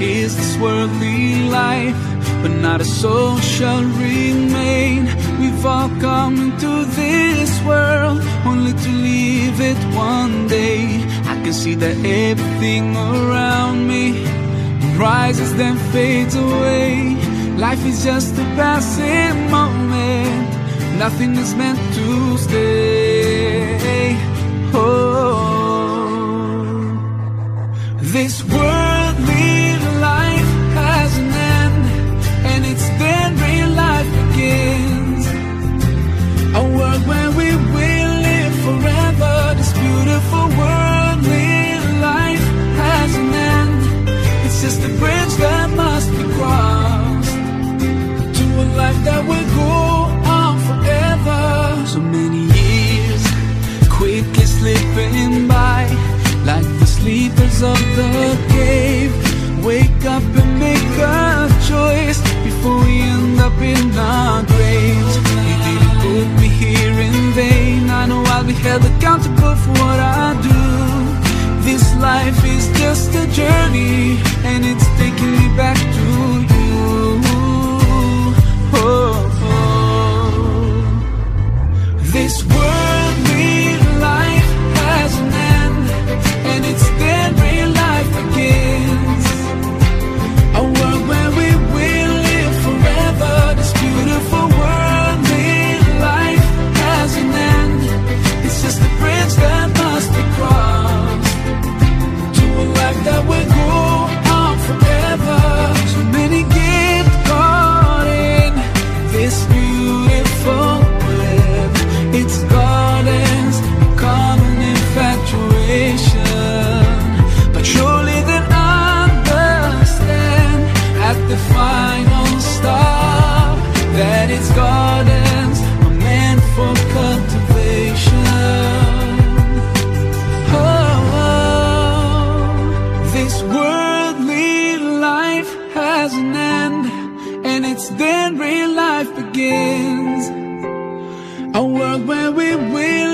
is this worldly life, but not a soul shall remain. We've all come into this world only to leave it one day. I can see that everything around me rises then fades away. Life is just a passing moment. Nothing is meant to stay. This worldly of the cave. Wake up and make a choice before we end up in our graves. You didn't put me here in vain. I know I'll be held accountable just a life begins. A world where we will